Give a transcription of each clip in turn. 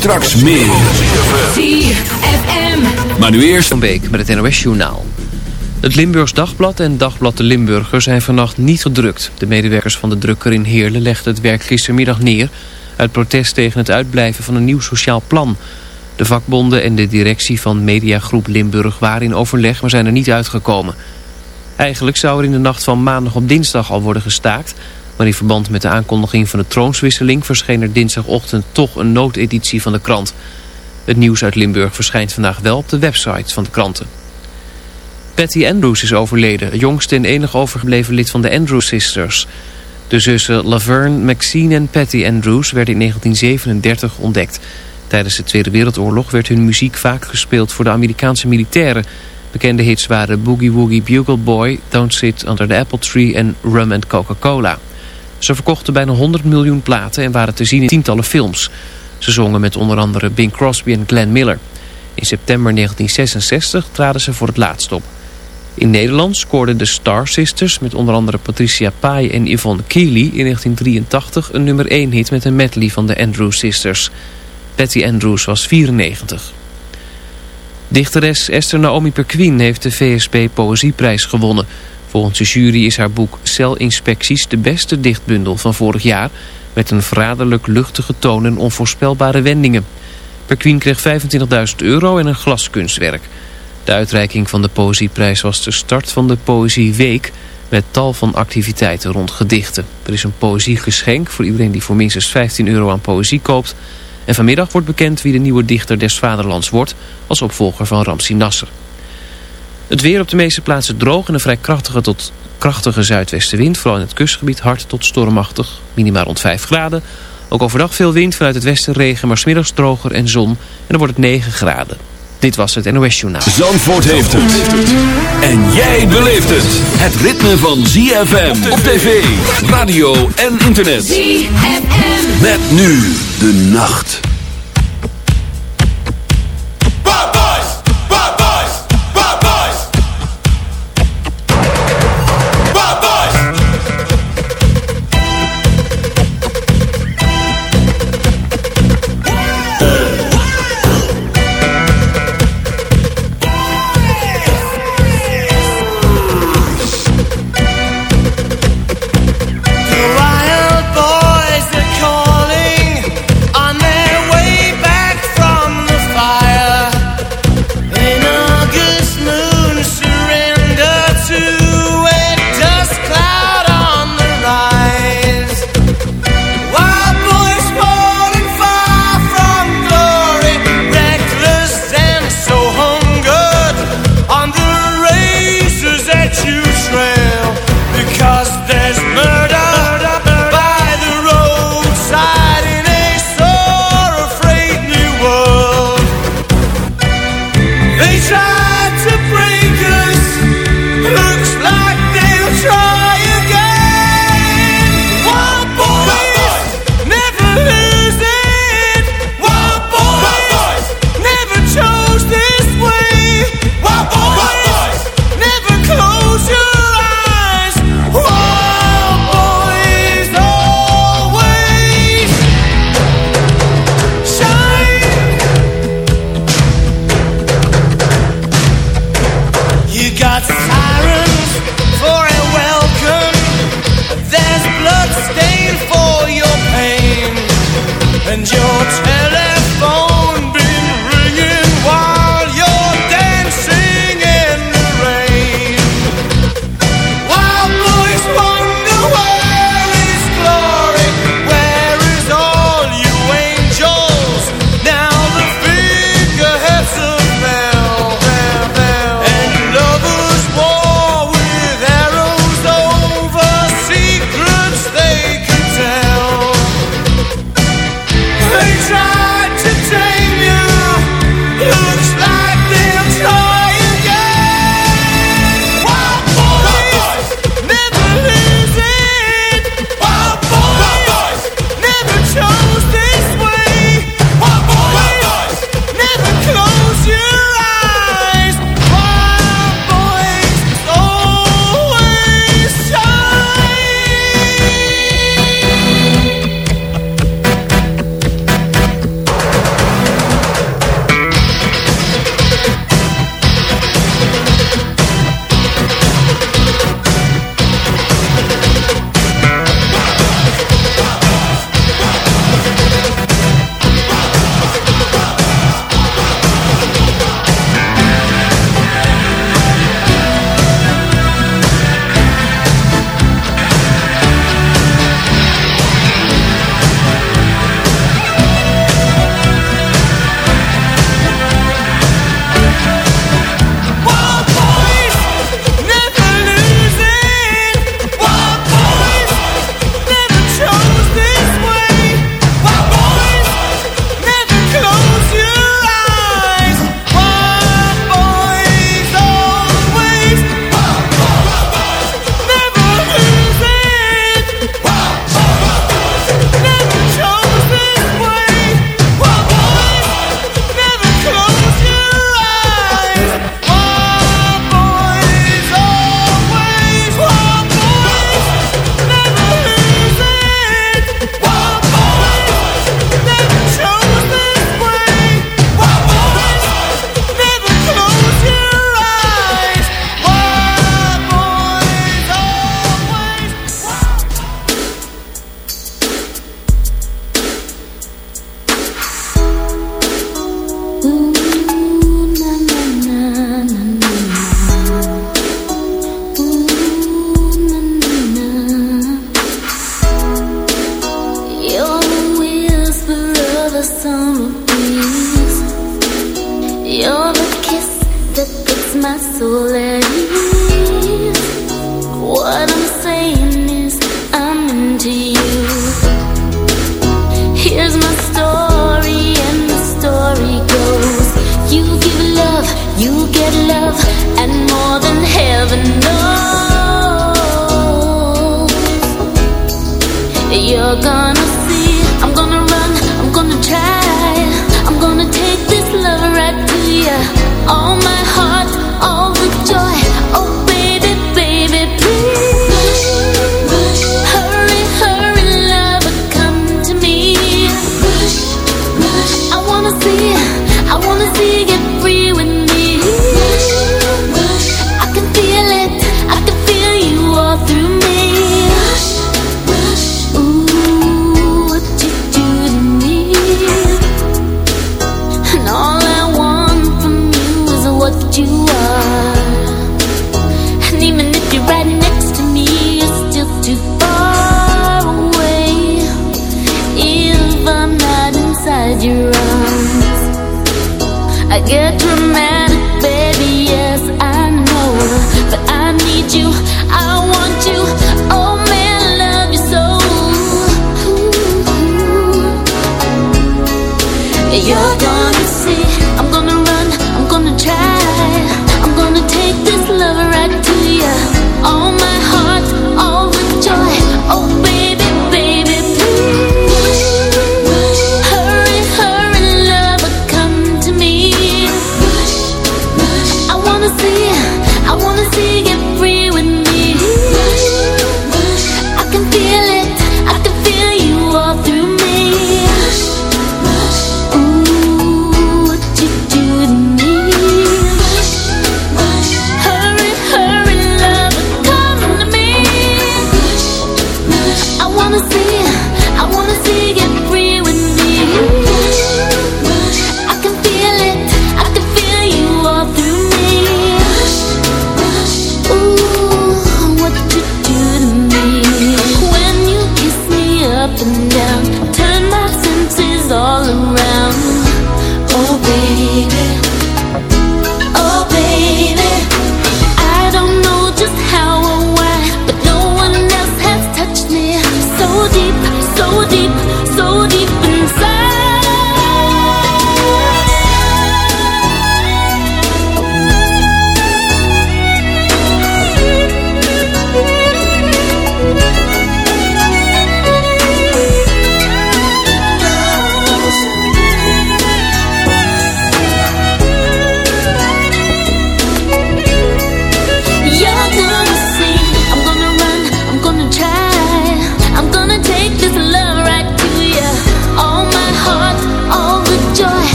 Straks meer. Maar nu eerst... Een week met het NOS Journaal. Het Limburgs Dagblad en Dagblad de Limburger zijn vannacht niet gedrukt. De medewerkers van de drukker in Heerlen legden het werk gistermiddag neer... uit protest tegen het uitblijven van een nieuw sociaal plan. De vakbonden en de directie van Mediagroep Limburg waren in overleg... maar zijn er niet uitgekomen. Eigenlijk zou er in de nacht van maandag op dinsdag al worden gestaakt... maar in verband met de aankondiging van de troonswisseling... verscheen er dinsdagochtend toch een noodeditie van de krant... Het nieuws uit Limburg verschijnt vandaag wel op de website van de kranten. Patty Andrews is overleden, jongste en enig overgebleven lid van de Andrews Sisters. De zussen Laverne, Maxine en Patty Andrews werden in 1937 ontdekt. Tijdens de Tweede Wereldoorlog werd hun muziek vaak gespeeld voor de Amerikaanse militairen. Bekende hits waren Boogie Woogie Bugle Boy, Don't Sit Under the Apple Tree en Rum and Coca-Cola. Ze verkochten bijna 100 miljoen platen en waren te zien in tientallen films. Ze zongen met onder andere Bing Crosby en Glenn Miller. In september 1966 traden ze voor het laatst op. In Nederland scoorden de Star Sisters met onder andere Patricia Pai en Yvonne Keely in 1983 een nummer 1 hit met een medley van de Andrews Sisters. Patty Andrews was 94. Dichteres Esther Naomi Perquin heeft de VSB Poëzieprijs gewonnen. Volgens de jury is haar boek Celinspecties de beste dichtbundel van vorig jaar... met een verraderlijk luchtige toon en onvoorspelbare wendingen. Perquin kreeg 25.000 euro en een glaskunstwerk... De uitreiking van de Poëzieprijs was de start van de Poëzieweek... met tal van activiteiten rond gedichten. Er is een poëziegeschenk voor iedereen die voor minstens 15 euro aan poëzie koopt. En vanmiddag wordt bekend wie de nieuwe dichter des vaderlands wordt... als opvolger van Ramsi Nasser. Het weer op de meeste plaatsen droog en een vrij krachtige tot krachtige zuidwestenwind. Vooral in het kustgebied hard tot stormachtig, minimaal rond 5 graden. Ook overdag veel wind vanuit het westen regen, maar smiddags droger en zon. En dan wordt het 9 graden. Dit was het NOS Journaal. Zandvoort heeft het. En jij beleeft het. Het ritme van ZFM op tv, radio en internet. ZFM. Met nu de nacht.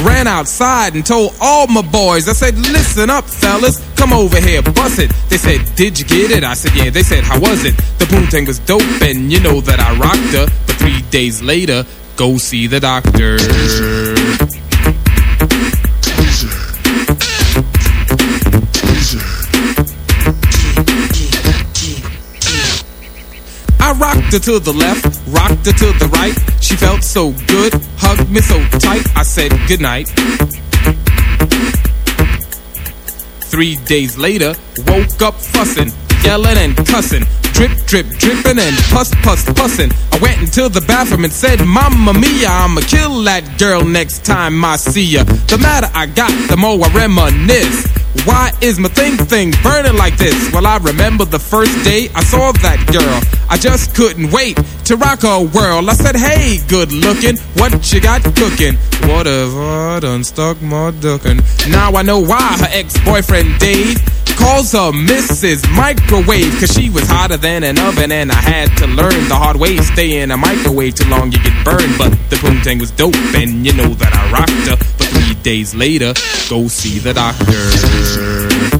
ran outside and told all my boys. I said, listen, up, fellas, come over here, bust it. They said, Did you get it? I said, Yeah. They said, How was it? The poontang was dope, and you know that I rocked her. But three days later, go see the doctor. Rocked her to the left, rocked her to the right. She felt so good, hugged me so tight. I said goodnight. Three days later, woke up fussing, yelling and cussing. Drip, drip, dripping and puss, puss, pussin'. I went into the bathroom and said, Mamma mia, I'ma kill that girl next time I see ya. The madder I got, the more I reminisce. Why is my thing thing burning like this? Well, I remember the first day I saw that girl. I just couldn't wait to rock her world. I said, hey, good looking, what you got cooking? Whatever, done stuck my duckin'. Now I know why her ex-boyfriend Dave calls her Mrs. Microwave Cause she was hotter than an oven and I had to learn the hard way Stay in a microwave too long you get burned But the poontang was dope and you know that I rocked her But three days later, go see the doctor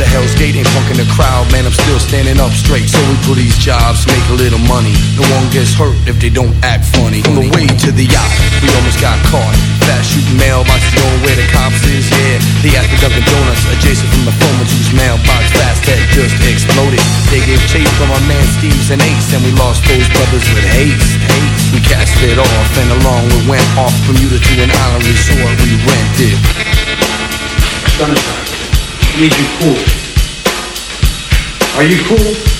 the Hell's Gate ain't punking the crowd, man. I'm still standing up straight. So we do these jobs, make a little money. No one gets hurt if they don't act funny. On the way to the yacht, we almost got caught. Fast shooting mailbox, knowing where the cops is, yeah. They at the Dunkin' Donuts, adjacent from the former juice mailbox fast that just exploded. They gave chase from our man Steve's and Ace, and we lost those brothers with haste. haste. We cast it off, and along we went off from Utah to an island resort we rented. Sunshine need you cool. Are you cool?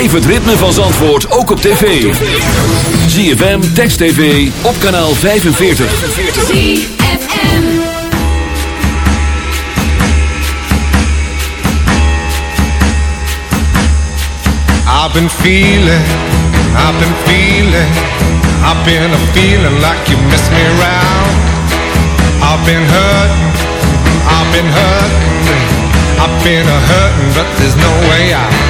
Beleef het ritme van Zandvoort ook op tv. ZFM, Text TV, op kanaal 45. ZFM I've been feeling, I've been feeling I've been a feeling like you miss me around I've been hurt, I've been hurt I've been a hurting but there's no way out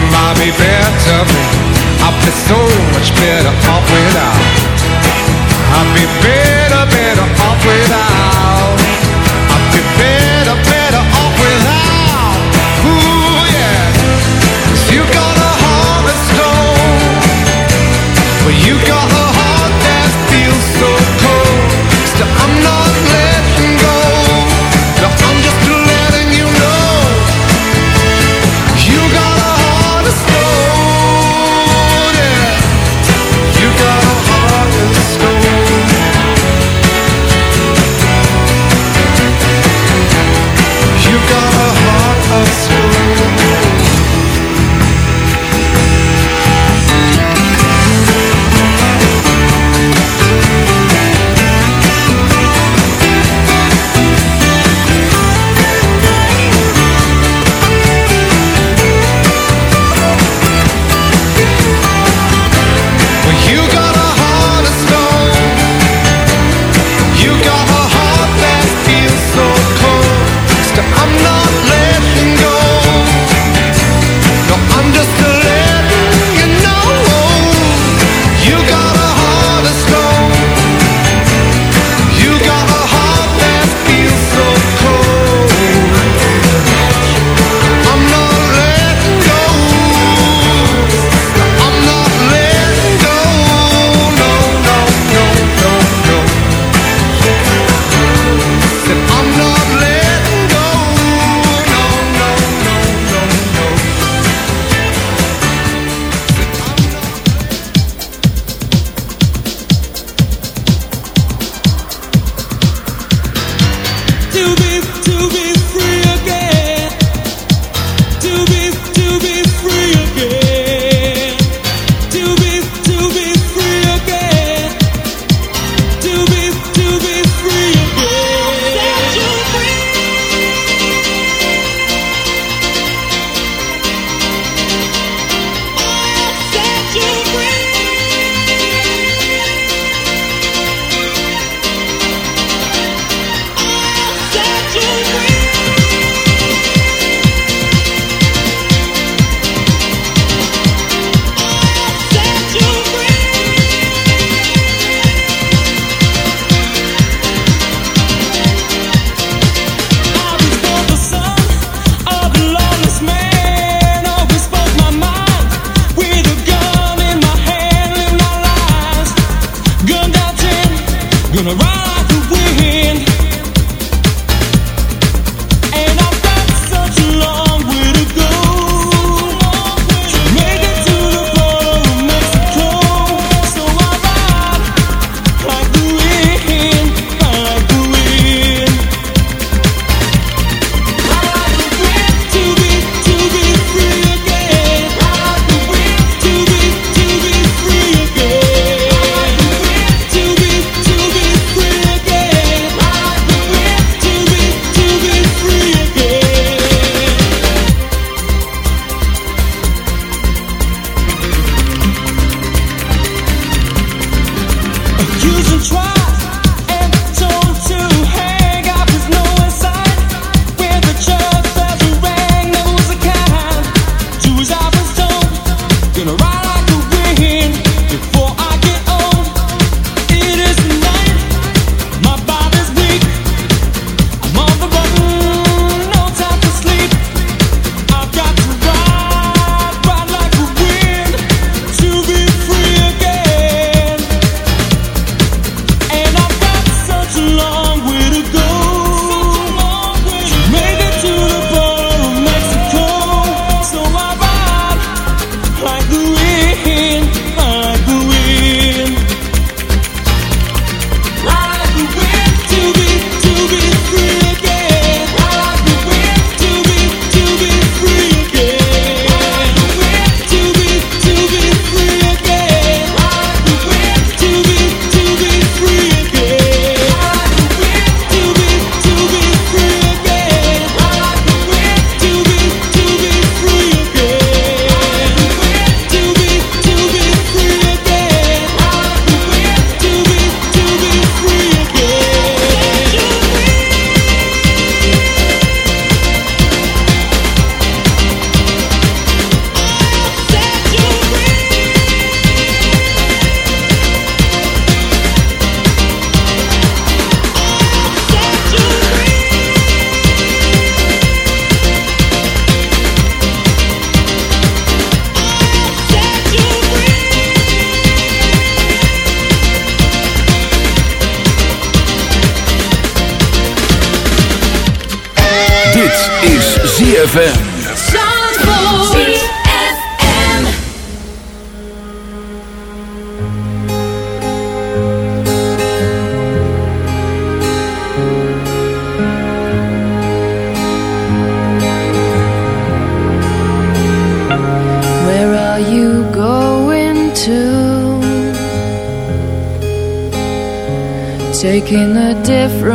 me. I'll be better, better, I'll be so much better off without. I'll be better, better off without. I'll be better, better off without. Ooh yeah, you got a heart of stone. Well, you got a heart that feels so cold. Still, I'm not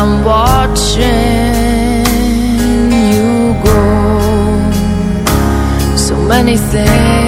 I'm watching you go. So many things.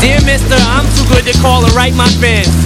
Dear mister, I'm too good to call and write my fans.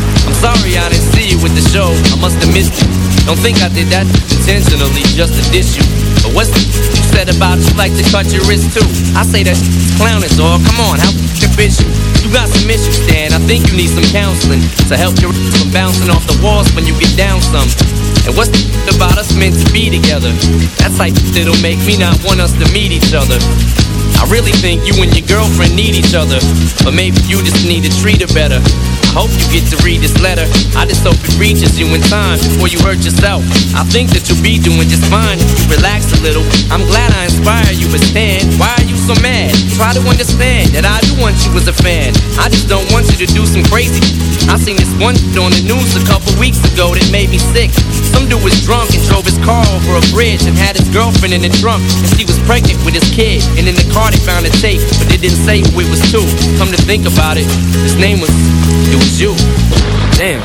I'm sorry I didn't see you with the show. I must have missed you. Don't think I did that intentionally just to diss you. But what's the you said about you like to cut your wrist too? I say that's clowning, dog. Come on, how the bitch you? You got some issues, Dan. I think you need some counseling to help your from bouncing off the walls when you get down some. And what's the about us meant to be together? That's like that'll make me not want us to meet each other. I really think you and your girlfriend need each other, but maybe you just need to treat her better. I hope you get to read this letter. I just hope it reaches you in time before you hurt yourself. I think that you'll be doing just fine if you relax a little. I'm glad I inspire you, but Stan. Why are you so mad? Try to understand that I do want you as a fan. I just don't want you to do some crazy. I seen this one on the news a couple weeks ago that made me sick. Some dude was drunk and drove his car over a bridge and had his girlfriend in the trunk. And she was pregnant with his kid. And in the car they found a tape, but they didn't say who it was to. Come to think about it, his name was, it was you. Damn.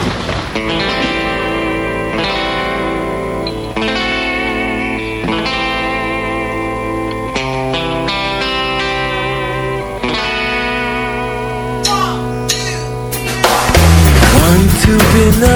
Be